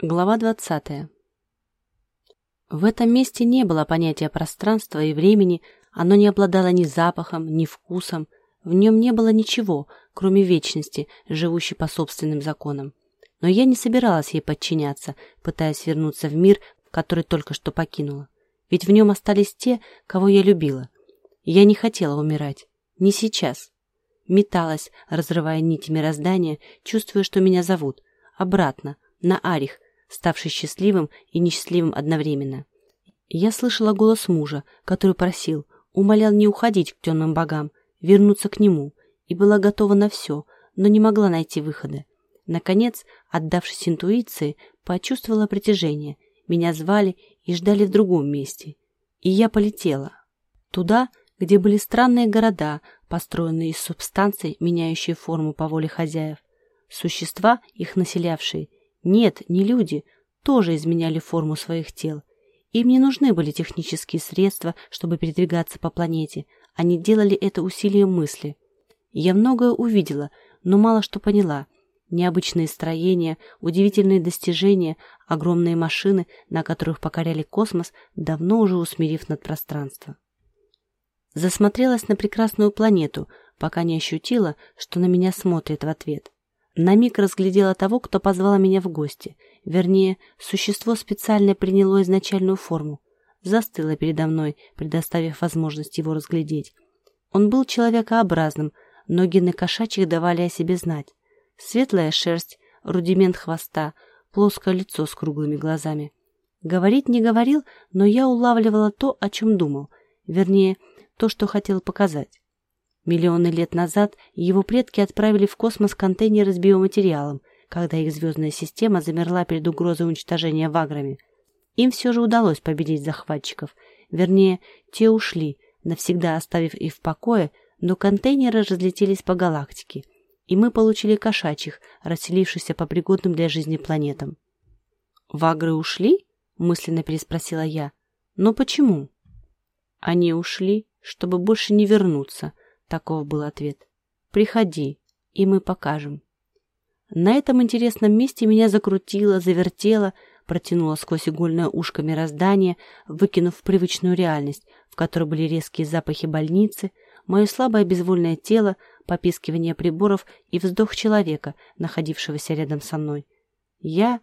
Глава 20. В этом месте не было понятия пространства и времени, оно не обладало ни запахом, ни вкусом, в нем не было ничего, кроме вечности, живущей по собственным законам. Но я не собиралась ей подчиняться, пытаясь вернуться в мир, который только что покинула. Ведь в нем остались те, кого я любила. Я не хотела умирать. Не сейчас. Металась, разрывая нити мироздания, чувствуя, что меня зовут. Обратно, на Арих, ставший счастливым и несчастливым одновременно. Я слышала голос мужа, который просил, умолял не уходить к темным богам, вернуться к нему, и была готова на все, но не могла найти выхода. Наконец, отдавшись интуиции, почувствовала притяжение. Меня звали и ждали в другом месте. И я полетела. Туда, где были странные города, построенные из субстанций, меняющие форму по воле хозяев. Существа, их населявшие, нет, не люди, тоже изменяли форму своих тел. Им не нужны были технические средства, чтобы передвигаться по планете. Они делали это усилием мысли. Я многое увидела, но мало что поняла. Необычные строения, удивительные достижения, огромные машины, на которых покоряли космос, давно уже усмирив над пространство. Засмотрелась на прекрасную планету, пока не ощутила, что на меня смотрит в ответ. На миг разглядела того, кто позвала меня в гости. Вернее, существо специально приняло изначальную форму. Застыло передо мной, предоставив возможность его разглядеть. Он был человекообразным, но гены кошачьих давали о себе знать. Светлая шерсть, рудимент хвоста, плоское лицо с круглыми глазами. Говорить не говорил, но я улавливала то, о чем думал. Вернее, то, что хотел показать. Миллионы лет назад его предки отправили в космос контейнеры с биоматериалом, когда их звездная система замерла перед угрозой уничтожения ваграми. Им все же удалось победить захватчиков. Вернее, те ушли, навсегда оставив их в покое, но контейнеры разлетелись по галактике, и мы получили кошачьих, расселившихся по пригодным для жизни планетам. «Вагры ушли?» — мысленно переспросила я. «Но почему?» «Они ушли, чтобы больше не вернуться», Таков был ответ. «Приходи, и мы покажем». На этом интересном месте меня закрутило, завертело, протянуло сквозь игольное ушко мироздания, выкинув в привычную реальность, в которой были резкие запахи больницы, мое слабое безвольное тело, попискивание приборов и вздох человека, находившегося рядом со мной. Я...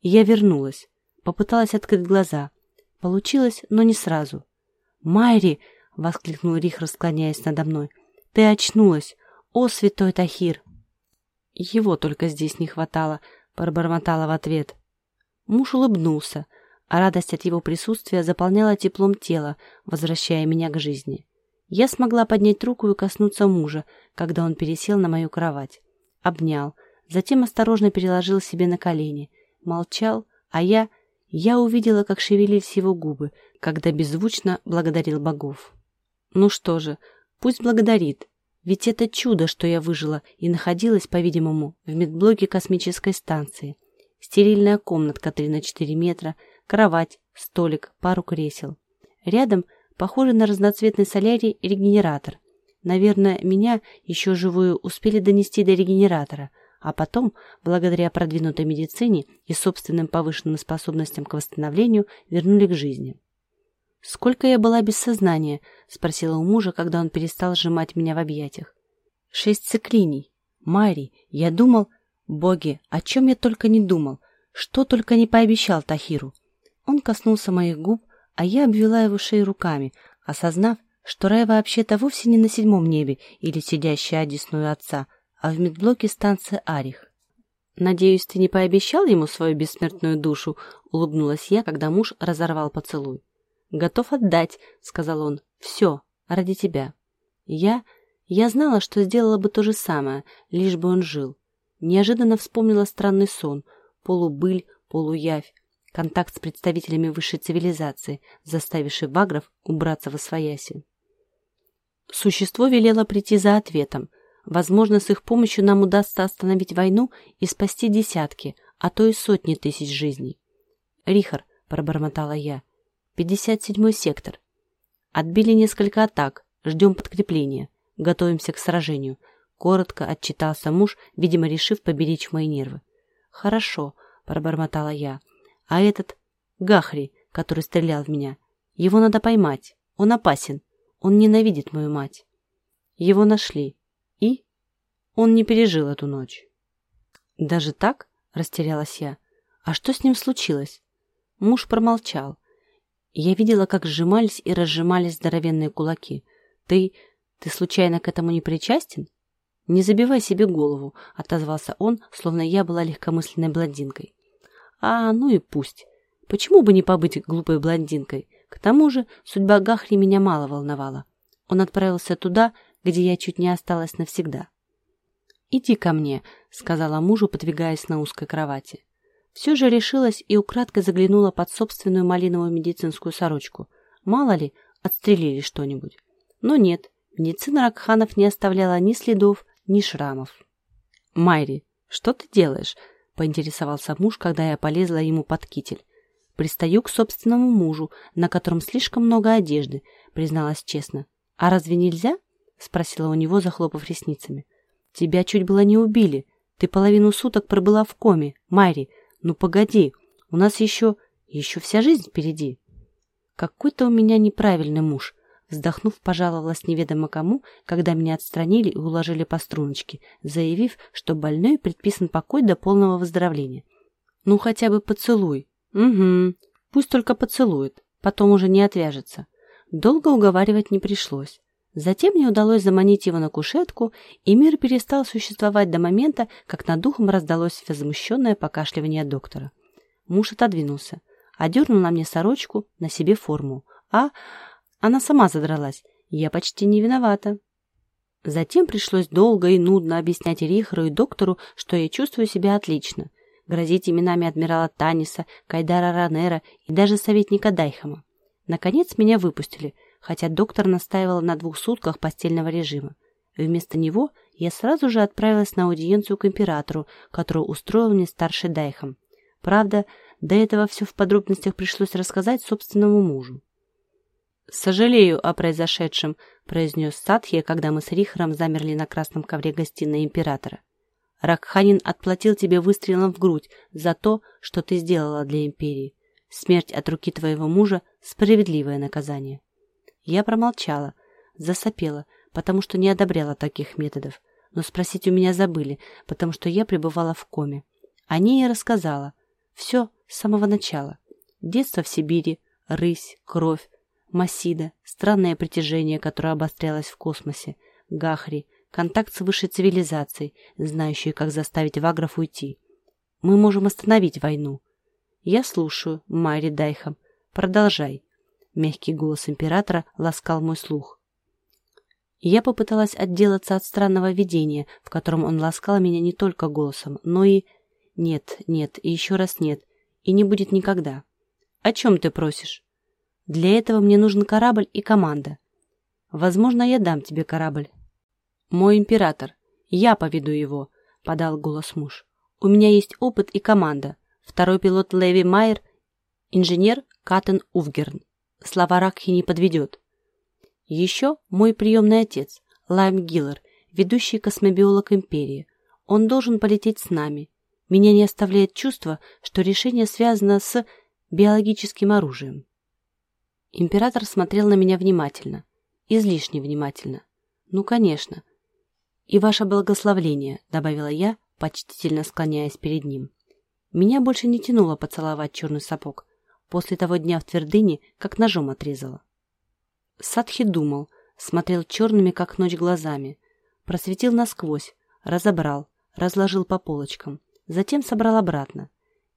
я вернулась. Попыталась открыть глаза. Получилось, но не сразу. «Майри!» — воскликнул Рих, расклоняясь надо мной. Ты очнулась! О, святой Тахир!» «Его только здесь не хватало», — пробормотала в ответ. Муж улыбнулся, а радость от его присутствия заполняла теплом тела, возвращая меня к жизни. Я смогла поднять руку и коснуться мужа, когда он пересел на мою кровать. Обнял, затем осторожно переложил себе на колени. Молчал, а я... Я увидела, как шевелились его губы, когда беззвучно благодарил богов. Ну что же, Пусть благодарит, ведь это чудо, что я выжила и находилась, по-видимому, в медблоке космической станции. Стерильная комнатка 3 на 4 метра, кровать, столик, пару кресел. Рядом, похожий на разноцветный солярий, регенератор. Наверное, меня, еще живую, успели донести до регенератора, а потом, благодаря продвинутой медицине и собственным повышенным способностям к восстановлению, вернули к жизни. «Сколько я была без сознания?» — спросила у мужа, когда он перестал сжимать меня в объятиях. «Шесть циклиний. Мари, я думал...» «Боги, о чем я только не думал, что только не пообещал Тахиру». Он коснулся моих губ, а я обвела его шею руками, осознав, что Рай вообще-то вовсе не на седьмом небе или сидящая одесную отца, а в медблоке станции Арих. «Надеюсь, ты не пообещал ему свою бессмертную душу?» — улыбнулась я, когда муж разорвал поцелуй. «Готов отдать», — сказал он. «Все, ради тебя». Я... Я знала, что сделала бы то же самое, лишь бы он жил. Неожиданно вспомнила странный сон, полубыль, полуявь, контакт с представителями высшей цивилизации, заставивший вагров убраться во свояси. Существо велело прийти за ответом. Возможно, с их помощью нам удастся остановить войну и спасти десятки, а то и сотни тысяч жизней. «Рихар», — пробормотала я, 57-й сектор. Отбили несколько атак, ждем подкрепления, готовимся к сражению. Коротко отчитался муж, видимо, решив поберечь мои нервы. Хорошо, пробормотала я. «А этот Гахри, который стрелял в меня, его надо поймать. Он опасен. Он ненавидит мою мать». Его нашли. И он не пережил эту ночь. «Даже так?» – растерялась я. «А что с ним случилось?» Муж промолчал. Я видела, как сжимались и разжимались здоровенные кулаки. «Ты... ты случайно к этому не причастен?» «Не забивай себе голову», — отозвался он, словно я была легкомысленной блондинкой. «А, ну и пусть. Почему бы не побыть глупой блондинкой? К тому же судьба Гахри меня мало волновала. Он отправился туда, где я чуть не осталась навсегда. «Иди ко мне», — сказала мужу, подвигаясь на узкой кровати. Все же решилась и украдкой заглянула под собственную малиновую медицинскую сорочку. Мало ли, отстрелили что-нибудь. Но нет, медицина Ракханов не оставляла ни следов, ни шрамов. «Майри, что ты делаешь?» — поинтересовался муж, когда я полезла ему под китель. «Пристаю к собственному мужу, на котором слишком много одежды», — призналась честно. «А разве нельзя?» — спросила у него, захлопав ресницами. «Тебя чуть было не убили. Ты половину суток пробыла в коме, Майри. Ну погоди, у нас еще... еще вся жизнь впереди». «Какой-то у меня неправильный муж», Вздохнув, пожаловалась неведомо кому, когда меня отстранили и уложили по струночке, заявив, что больной предписан покой до полного выздоровления. «Ну, хотя бы поцелуй». «Угу, пусть только поцелует, потом уже не отвяжется». Долго уговаривать не пришлось. Затем мне удалось заманить его на кушетку, и мир перестал существовать до момента, как над духом раздалось возмущенное покашливание доктора. Муж отодвинулся, одернул на мне сорочку, на себе форму. А она сама задралась. Я почти не виновата. Затем пришлось долго и нудно объяснять Рихару и доктору, что я чувствую себя отлично. Грозить именами адмирала Таниса, Кайдара Ранера и даже советника Дайхама. Наконец меня выпустили — хотя доктор настаивал на двух сутках постельного режима. Вместо него я сразу же отправилась на аудиенцию к императору, которую устроил мне старший Дайхом. Правда, до этого все в подробностях пришлось рассказать собственному мужу. «Сожалею о произошедшем», — произнес Садхия, когда мы с Рихаром замерли на красном ковре гостиной императора. «Ракханин отплатил тебе выстрелом в грудь за то, что ты сделала для империи. Смерть от руки твоего мужа — справедливое наказание». Я промолчала, засопела, потому что не одобряла таких методов. Но спросить у меня забыли, потому что я пребывала в коме. О ней я рассказала. Все с самого начала. Детство в Сибири, рысь, кровь, Масида, странное притяжение, которое обострялось в космосе, Гахри, контакт с высшей цивилизацией, знающей, как заставить вагров уйти. Мы можем остановить войну. Я слушаю, Майри Дайхам. Продолжай. Мягкий голос императора ласкал мой слух. Я попыталась отделаться от странного видения, в котором он ласкал меня не только голосом, но и... Нет, нет, и еще раз нет, и не будет никогда. О чем ты просишь? Для этого мне нужен корабль и команда. Возможно, я дам тебе корабль. Мой император, я поведу его, подал голос муж. У меня есть опыт и команда. Второй пилот Леви Майер, инженер Каттен Увгерн слова Ракхи не подведет. Еще мой приемный отец, Лайм Гиллер, ведущий космобиолог Империи. Он должен полететь с нами. Меня не оставляет чувство, что решение связано с биологическим оружием. Император смотрел на меня внимательно, излишне внимательно. Ну, конечно. И ваше благословление, добавила я, почтительно склоняясь перед ним. Меня больше не тянуло поцеловать черный сапог. После того дня в твердыне как ножом отрезала. Садхи думал, смотрел черными, как ночь, глазами. Просветил насквозь, разобрал, разложил по полочкам. Затем собрал обратно.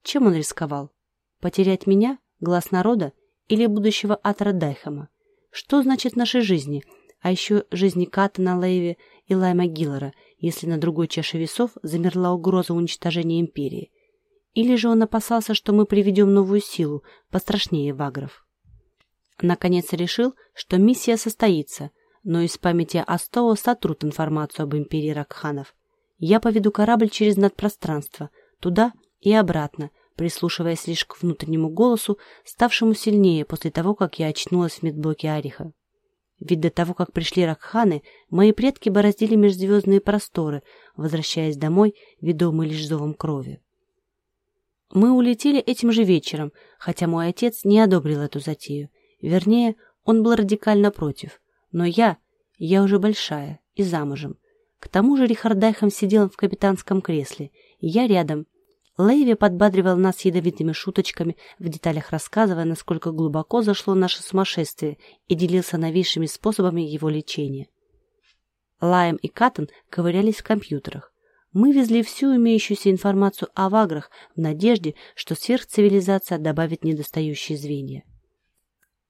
Чем он рисковал? Потерять меня, глаз народа или будущего Атра Дайхама? Что значит нашей жизни, а еще жизни Катана Лейви и Лайма Гиллера, если на другой чаше весов замерла угроза уничтожения империи? Или же он опасался, что мы приведем новую силу, пострашнее вагров? Наконец решил, что миссия состоится, но из памяти Астоа сотрут информацию об империи Ракханов. Я поведу корабль через надпространство, туда и обратно, прислушиваясь лишь к внутреннему голосу, ставшему сильнее после того, как я очнулась в медблоке Ариха. Ведь до того, как пришли Ракханы, мои предки бороздили межзвездные просторы, возвращаясь домой, ведомые лишь зовом крови. Мы улетели этим же вечером, хотя мой отец не одобрил эту затею. Вернее, он был радикально против. Но я, я уже большая и замужем. К тому же Рихард Дайхам сидел в капитанском кресле, и я рядом. Лейви подбадривал нас ядовитыми шуточками, в деталях рассказывая, насколько глубоко зашло наше сумасшествие, и делился новейшими способами его лечения. Лайм и Каттон ковырялись в компьютерах. Мы везли всю имеющуюся информацию о ваграх в надежде, что сверхцивилизация добавит недостающие звенья.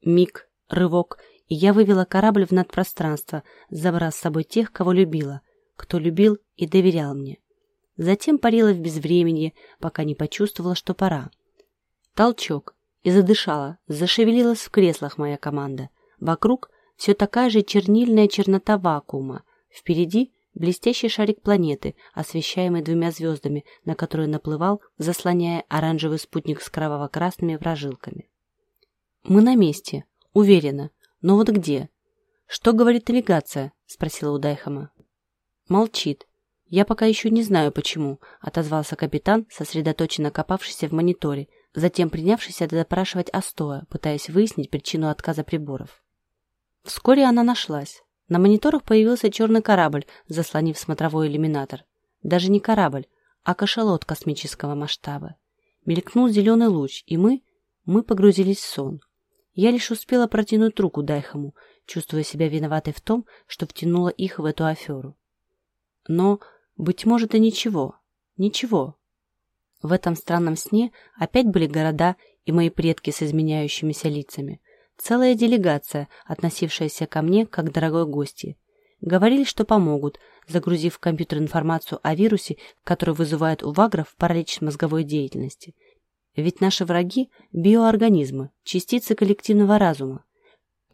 Миг, рывок, и я вывела корабль в надпространство, забрав с собой тех, кого любила, кто любил и доверял мне. Затем парила в безвременье, пока не почувствовала, что пора. Толчок, и задышала, зашевелилась в креслах моя команда. Вокруг все такая же чернильная чернота вакуума. Впереди блестящий шарик планеты, освещаемый двумя звездами, на которые наплывал, заслоняя оранжевый спутник с кроваво-красными прожилками. «Мы на месте. Уверена. Но вот где?» «Что говорит навигация?» — спросила у Дайхама. «Молчит. Я пока еще не знаю, почему», — отозвался капитан, сосредоточенно копавшийся в мониторе, затем принявшийся допрашивать Астоя, пытаясь выяснить причину отказа приборов. Вскоре она нашлась. На мониторах появился черный корабль, заслонив смотровой иллюминатор. Даже не корабль, а кашалот космического масштаба. Мелькнул зеленый луч, и мы, мы погрузились в сон. Я лишь успела протянуть руку Дайхаму, чувствуя себя виноватой в том, что втянула их в эту аферу. Но, быть может, и ничего. Ничего. В этом странном сне опять были города и мои предки с изменяющимися лицами. Целая делегация, относившаяся ко мне как к дорогой гости. Говорили, что помогут, загрузив в компьютер информацию о вирусе, который вызывает у вагров паралич мозговой деятельности. Ведь наши враги – биоорганизмы, частицы коллективного разума.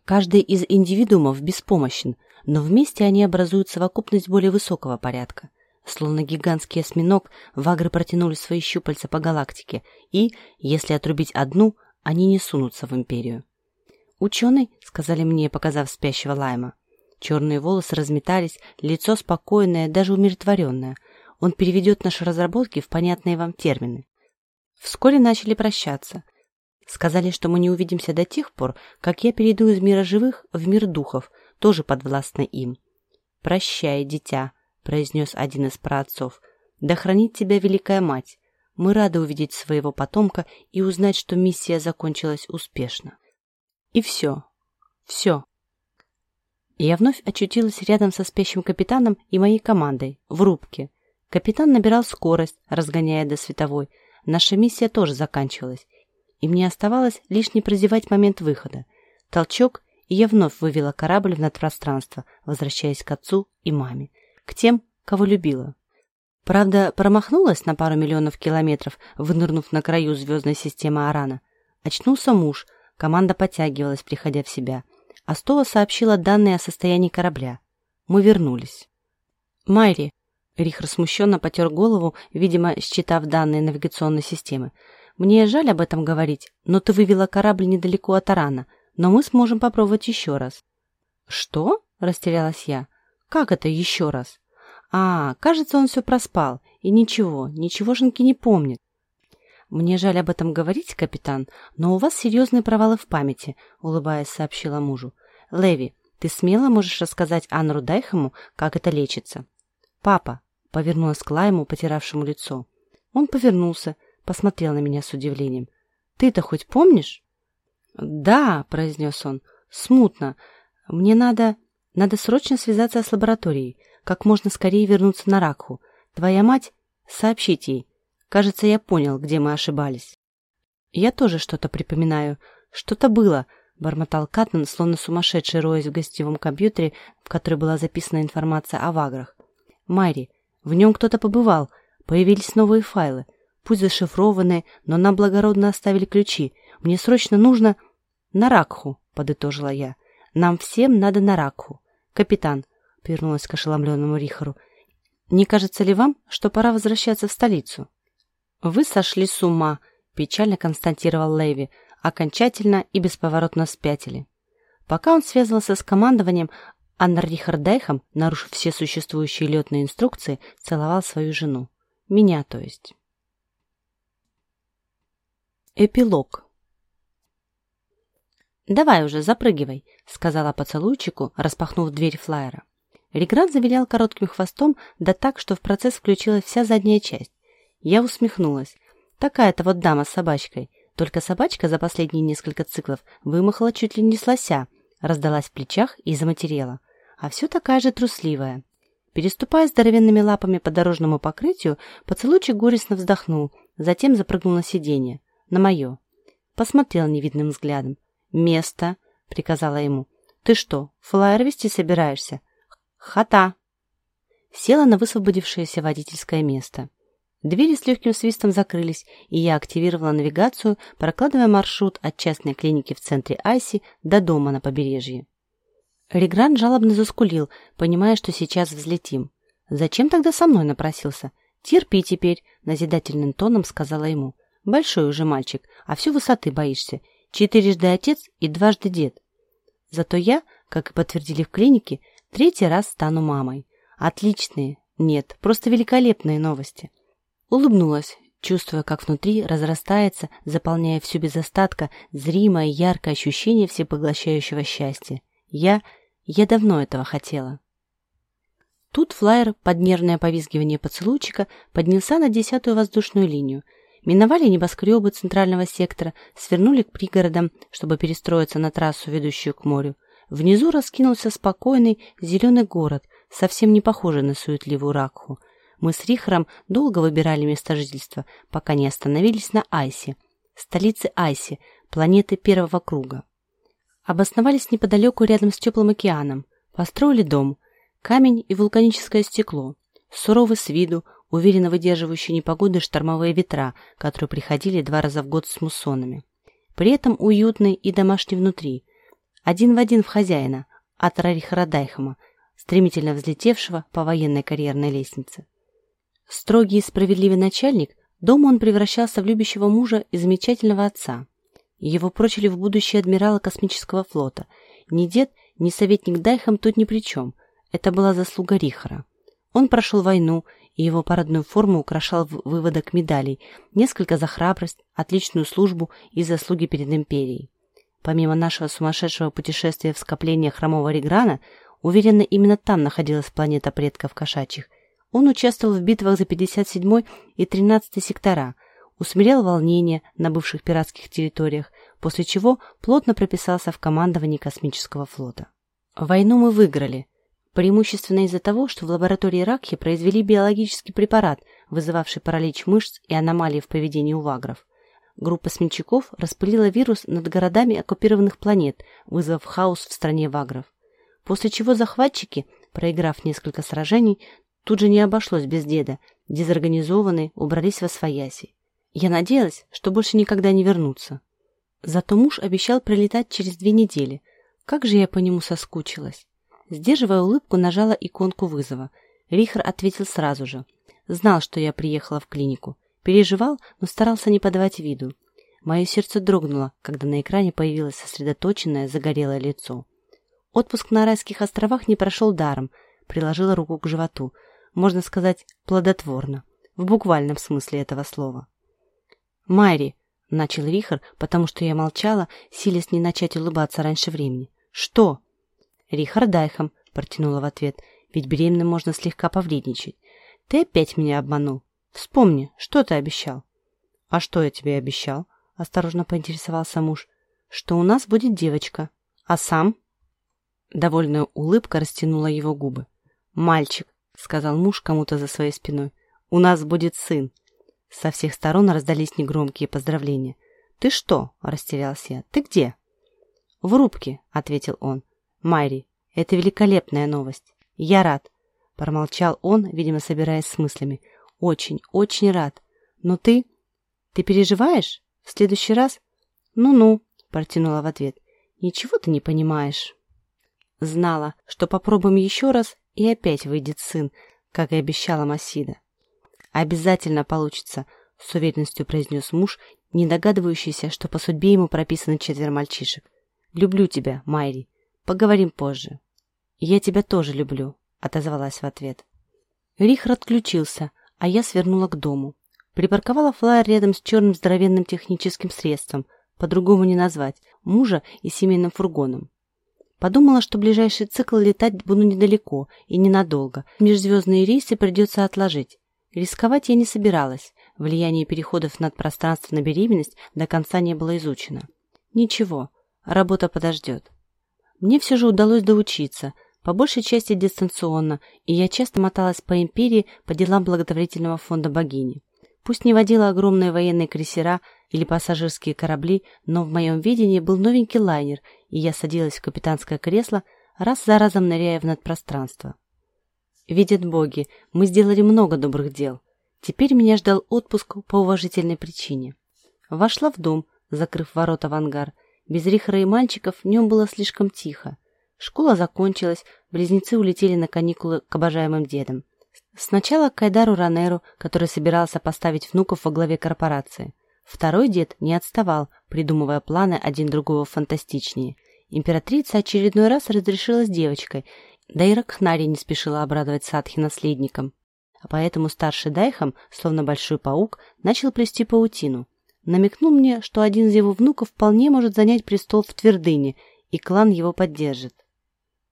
Каждый из индивидуумов беспомощен, но вместе они образуют совокупность более высокого порядка. Словно гигантский осьминог, вагры протянули свои щупальца по галактике, и, если отрубить одну, они не сунутся в империю. «Ученый», — сказали мне, показав спящего Лайма. Черные волосы разметались, лицо спокойное, даже умиротворенное. Он переведет наши разработки в понятные вам термины. Вскоре начали прощаться. Сказали, что мы не увидимся до тех пор, как я перейду из мира живых в мир духов, тоже подвластный им. «Прощай, дитя», — произнес один из праотцов. «Да хранит тебя Великая Мать. Мы рады увидеть своего потомка и узнать, что миссия закончилась успешно». И все. Все. Я вновь очутилась рядом со спящим капитаном и моей командой, в рубке. Капитан набирал скорость, разгоняя до световой. Наша миссия тоже заканчивалась. И мне оставалось лишь не прозевать момент выхода. Толчок, и я вновь вывела корабль в надпространство, возвращаясь к отцу и маме. К тем, кого любила. Правда, промахнулась на пару миллионов километров, вынырнув на краю звездной системы Арана. Очнулся муж – Команда подтягивалась, приходя в себя. Астова сообщила данные о состоянии корабля. Мы вернулись. «Майри!» Рихар смущенно потер голову, видимо, считав данные навигационной системы. «Мне жаль об этом говорить, но ты вывела корабль недалеко от Арана, но мы сможем попробовать еще раз». «Что?» – растерялась я. «Как это еще раз?» «А, кажется, он все проспал. И ничего, ничегошеньки не помнит. «Мне жаль об этом говорить, капитан, но у вас серьезные провалы в памяти», — улыбаясь, сообщила мужу. «Леви, ты смело можешь рассказать Анру Дайхаму, как это лечится?» «Папа», — повернулась к Лайму, потиравшему лицо. Он повернулся, посмотрел на меня с удивлением. «Ты-то хоть помнишь?» «Да», — произнес он, — «смутно. Мне надо... Надо срочно связаться с лабораторией, как можно скорее вернуться на Ракху. Твоя мать... Сообщить ей. Кажется, я понял, где мы ошибались. Я тоже что-то припоминаю. Что-то было, бормотал Катман, словно сумасшедший роясь в гостевом компьютере, в который была записана информация о ваграх. Майри, в нем кто-то побывал. Появились новые файлы. Пусть зашифрованные, но нам благородно оставили ключи. Мне срочно нужно... На Ракху, подытожила я. Нам всем надо на Ракху. Капитан, повернулась к ошеломленному Рихару, не кажется ли вам, что пора возвращаться в столицу? «Вы сошли с ума», – печально констатировал Леви, окончательно и бесповоротно спятили. Пока он связывался с командованием, Анна Рихардайхам, нарушив все существующие летные инструкции, целовал свою жену. Меня, то есть. Эпилог. «Давай уже, запрыгивай», — сказала поцелуйчику, распахнув дверь флайера. Реград завилял коротким хвостом, да так, что в процесс включилась вся задняя часть. Я усмехнулась. Такая-то вот дама с собачкой. Только собачка за последние несколько циклов вымахала чуть ли не с лося, раздалась в плечах и заматерела. А все такая же трусливая. Переступая здоровенными лапами по дорожному покрытию, поцелуйчик горестно вздохнул, затем запрыгнул на сиденье на мое. Посмотрел невидным взглядом. «Место!» — приказала ему. «Ты что, флайер вести собираешься?» «Хата!» Села на высвободившееся водительское место. Двери с легким свистом закрылись, и я активировала навигацию, прокладывая маршрут от частной клиники в центре Айси до дома на побережье. Регран жалобно заскулил, понимая, что сейчас взлетим. «Зачем тогда со мной напросился? Терпи теперь», — назидательным тоном сказала ему. Большой уже мальчик, а все высоты боишься. Четырежды отец и дважды дед. Зато я, как и подтвердили в клинике, третий раз стану мамой. Отличные, нет, просто великолепные новости. Улыбнулась, чувствуя, как внутри разрастается, заполняя всю без остатка, зримое яркое ощущение всепоглощающего счастья. Я... я давно этого хотела. Тут флайер под нервное повизгивание поцелуйчика поднялся на десятую воздушную линию – Миновали небоскребы центрального сектора, свернули к пригородам, чтобы перестроиться на трассу, ведущую к морю. Внизу раскинулся спокойный зеленый город, совсем не похожий на суетливую Ракху. Мы с Рихаром долго выбирали место жительства, пока не остановились на Айсе, столице Айси, планеты первого круга. Обосновались неподалеку рядом с теплым океаном, построили дом, камень и вулканическое стекло, суровый с виду, уверенно выдерживающий непогоды штормовые ветра, которые приходили два раза в год с муссонами. При этом уютный и домашний внутри. Один в один в хозяина, от Рарихара Дайхама, стремительно взлетевшего по военной карьерной лестнице. Строгий и справедливый начальник, дома он превращался в любящего мужа и замечательного отца. Его прочили в будущее адмирала космического флота. Ни дед, ни советник Дайхам тут ни при чем. Это была заслуга Рихара. Он прошел войну и его парадную форму украшал выводок медалей, несколько за храбрость, отличную службу и заслуги перед империей. Помимо нашего сумасшедшего путешествия в скопление хромого Реграна, уверенно именно там находилась планета предков кошачьих, он участвовал в битвах за 57 и 13 сектора, усмирял волнения на бывших пиратских территориях, после чего плотно прописался в командовании космического флота. Войну мы выиграли – преимущественно из-за того, что в лаборатории Ракхи произвели биологический препарат, вызывавший паралич мышц и аномалии в поведении у вагров. Группа смельчаков распылила вирус над городами оккупированных планет, вызвав хаос в стране вагров. После чего захватчики, проиграв несколько сражений, тут же не обошлось без деда, дезорганизованные убрались во свояси. Я надеялась, что больше никогда не вернутся. Зато муж обещал прилетать через две недели. Как же я по нему соскучилась. Сдерживая улыбку, нажала иконку вызова. Рихар ответил сразу же. Знал, что я приехала в клинику. Переживал, но старался не подавать виду. Мое сердце дрогнуло, когда на экране появилось сосредоточенное, загорелое лицо. Отпуск на райских островах не прошел даром. Приложила руку к животу. Можно сказать, плодотворно. В буквальном смысле этого слова. «Майри!» — начал Рихар, потому что я молчала, силясь не начать улыбаться раньше времени. «Что?» Рихард Дайхам, протянула в ответ, ведь беременным можно слегка повредничать. Ты опять меня обманул. Вспомни, что ты обещал. А что я тебе обещал? Осторожно поинтересовался муж. Что у нас будет девочка. А сам? Довольная улыбка растянула его губы. «Мальчик», — сказал муж кому-то за своей спиной, — «у нас будет сын». Со всех сторон раздались негромкие поздравления. «Ты что?» — растерялся я. «Ты где?» «В рубке», — ответил он. Майри, это великолепная новость. Я рад. Промолчал он, видимо, собираясь с мыслями. Очень, очень рад. Но ты... Ты переживаешь? В следующий раз? Ну-ну, протянула в ответ. Ничего ты не понимаешь. Знала, что попробуем еще раз, и опять выйдет сын, как и обещала Масида. Обязательно получится, с уверенностью произнес муж, не догадывающийся, что по судьбе ему прописаны четверо мальчишек. Люблю тебя, Майри. Поговорим позже. Я тебя тоже люблю, отозвалась в ответ. Рихар отключился, а я свернула к дому. Припарковала флайер рядом с черным здоровенным техническим средством, по-другому не назвать, мужа и семейным фургоном. Подумала, что ближайший цикл летать буду недалеко и ненадолго. Межзвездные рейсы придется отложить. Рисковать я не собиралась. Влияние переходов над пространство на беременность до конца не было изучено. Ничего, работа подождет. Мне все же удалось доучиться, по большей части дистанционно, и я часто моталась по империи по делам благотворительного фонда богини. Пусть не водила огромные военные крейсера или пассажирские корабли, но в моем видении был новенький лайнер, и я садилась в капитанское кресло, раз за разом ныряя в надпространство. Видят боги, мы сделали много добрых дел. Теперь меня ждал отпуск по уважительной причине. Вошла в дом, закрыв ворота в ангар. Без Рихара и мальчиков в нем было слишком тихо. Школа закончилась, близнецы улетели на каникулы к обожаемым дедам. Сначала Кайдару Ранеру, который собирался поставить внуков во главе корпорации. Второй дед не отставал, придумывая планы один другого фантастичнее. Императрица очередной раз разрешила с девочкой, да и Ракхнари не спешила обрадовать Садхи наследником. А поэтому старший Дайхам, словно большой паук, начал плести паутину. Намекнул мне, что один из его внуков вполне может занять престол в Твердыне, и клан его поддержит.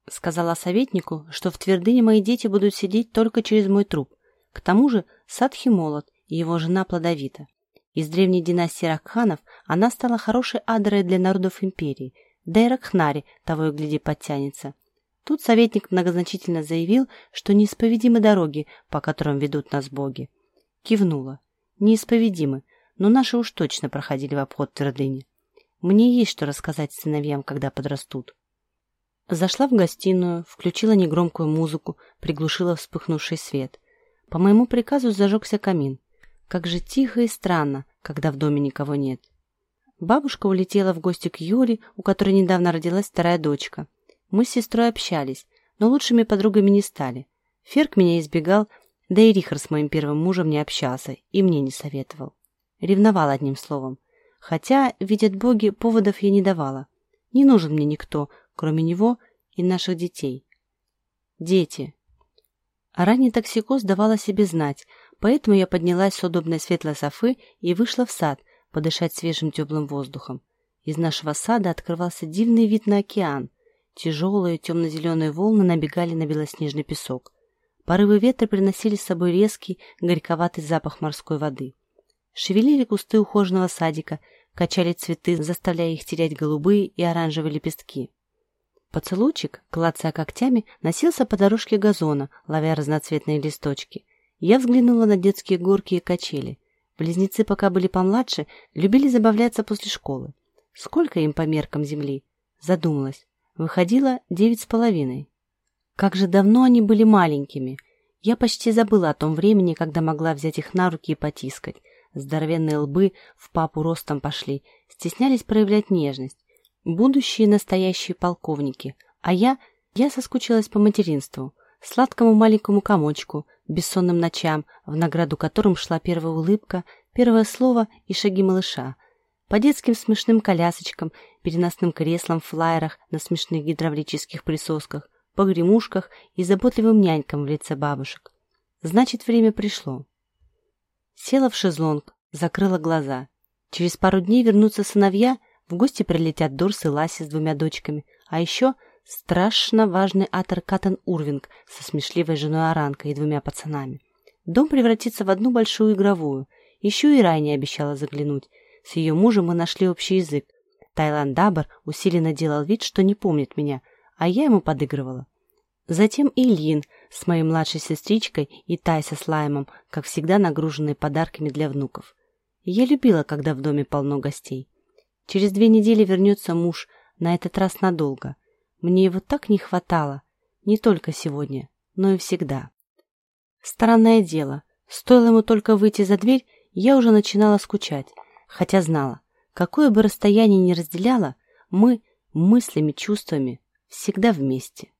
Сказала советнику, что в твердыне мои дети будут сидеть только через мой труп. К тому же Садхи молод, и его жена плодовита. Из древней династии Ракханов она стала хорошей адрой для народов империи, да и Ракхнари того и гляди подтянется. Тут советник многозначительно заявил, что неисповедимы дороги, по которым ведут нас боги. Кивнула. Неисповедимы, но наши уж точно проходили в обход твердыни. Мне есть что рассказать сыновьям, когда подрастут. Зашла в гостиную, включила негромкую музыку, приглушила вспыхнувший свет. По моему приказу зажегся камин. Как же тихо и странно, когда в доме никого нет. Бабушка улетела в гости к Юре, у которой недавно родилась вторая дочка. Мы с сестрой общались, но лучшими подругами не стали. Ферк меня избегал, да и Рихар с моим первым мужем не общался и мне не советовал. Ревновал одним словом. Хотя, видят боги, поводов я не давала. Не нужен мне никто, кроме него и наших детей. Дети. А ранний токсикоз давала себе знать, поэтому я поднялась с удобной светлой софы и вышла в сад подышать свежим теплым воздухом. Из нашего сада открывался дивный вид на океан. Тяжелые темно-зеленые волны набегали на белоснежный песок. Порывы ветра приносили с собой резкий, горьковатый запах морской воды. Шевелили кусты ухоженного садика, качали цветы, заставляя их терять голубые и оранжевые лепестки. Поцелуйчик, клацая когтями, носился по дорожке газона, ловя разноцветные листочки. Я взглянула на детские горки и качели. Близнецы, пока были помладше, любили забавляться после школы. Сколько им по меркам земли? Задумалась. Выходило девять с половиной. Как же давно они были маленькими. Я почти забыла о том времени, когда могла взять их на руки и потискать. Здоровенные лбы в папу ростом пошли, стеснялись проявлять нежность будущие настоящие полковники, а я, я соскучилась по материнству, сладкому маленькому комочку, бессонным ночам, в награду которым шла первая улыбка, первое слово и шаги малыша, по детским смешным колясочкам, переносным креслам в флайерах на смешных гидравлических присосках, по гремушках и заботливым нянькам в лице бабушек. Значит, время пришло. Села в шезлонг, закрыла глаза. Через пару дней вернутся сыновья — в гости прилетят Дорс и Ласи с двумя дочками, а еще страшно важный атор Катан Урвинг со смешливой женой Аранкой и двумя пацанами. Дом превратится в одну большую игровую. Еще и Райни обещала заглянуть. С ее мужем мы нашли общий язык. Тайланд Дабар усиленно делал вид, что не помнит меня, а я ему подыгрывала. Затем Ильин с моей младшей сестричкой и Тайса с Лаймом, как всегда нагруженные подарками для внуков. Я любила, когда в доме полно гостей. Через две недели вернется муж, на этот раз надолго. Мне его так не хватало, не только сегодня, но и всегда. Странное дело, стоило ему только выйти за дверь, я уже начинала скучать, хотя знала, какое бы расстояние ни разделяло, мы мыслями, чувствами всегда вместе.